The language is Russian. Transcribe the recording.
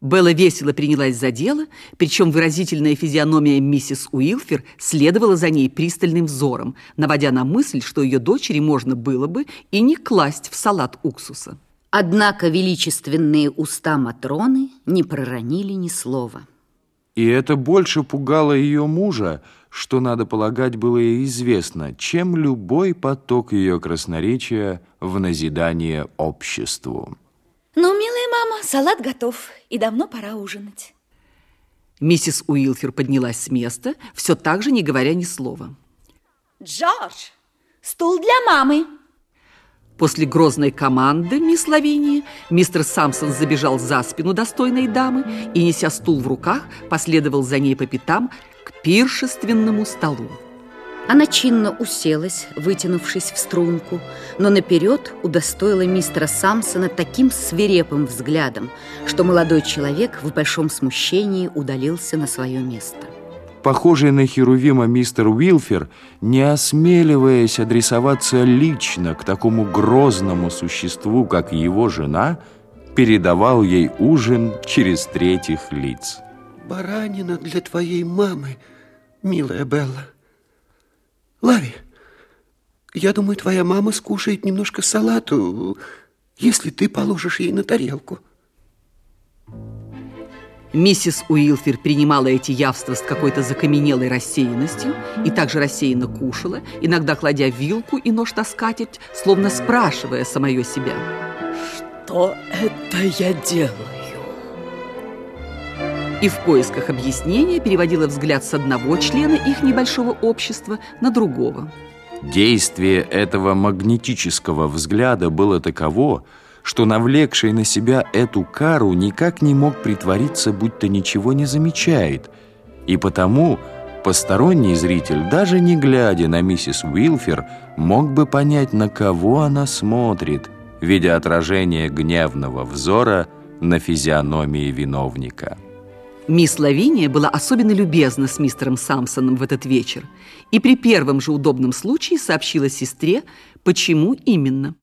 Белла весело принялась за дело, причем выразительная физиономия миссис Уилфер следовала за ней пристальным взором, наводя на мысль, что ее дочери можно было бы и не класть в салат уксуса. Однако величественные уста Матроны не проронили ни слова. И это больше пугало ее мужа, что, надо полагать, было ей известно, чем любой поток ее красноречия в назидание обществу. Ну, милая мама, салат готов, и давно пора ужинать. Миссис Уилфер поднялась с места, все так же не говоря ни слова. Джордж, стул для мамы. После грозной команды мисс Лавинии мистер Самсон забежал за спину достойной дамы и, неся стул в руках, последовал за ней по пятам к пиршественному столу. Она чинно уселась, вытянувшись в струнку, но наперед удостоила мистера Самсона таким свирепым взглядом, что молодой человек в большом смущении удалился на свое место. Похожий на Херувима мистер Уилфер, не осмеливаясь адресоваться лично к такому грозному существу, как его жена, передавал ей ужин через третьих лиц. Баранина для твоей мамы, милая Белла. Лави, я думаю, твоя мама скушает немножко салату, если ты положишь ей на тарелку. Миссис Уилфер принимала эти явства с какой-то закаменелой рассеянностью и также рассеянно кушала, иногда кладя вилку и нож на скатерть, словно спрашивая самое себя. Что это я делаю? И в поисках объяснения переводила взгляд с одного члена их небольшого общества на другого. Действие этого магнетического взгляда было таково, что навлекший на себя эту кару никак не мог притвориться, будто ничего не замечает, и потому посторонний зритель, даже не глядя на миссис Уилфер, мог бы понять, на кого она смотрит, видя отражение гневного взора на физиономии виновника. Мисс Лавиния была особенно любезна с мистером Самсоном в этот вечер и при первом же удобном случае сообщила сестре, почему именно.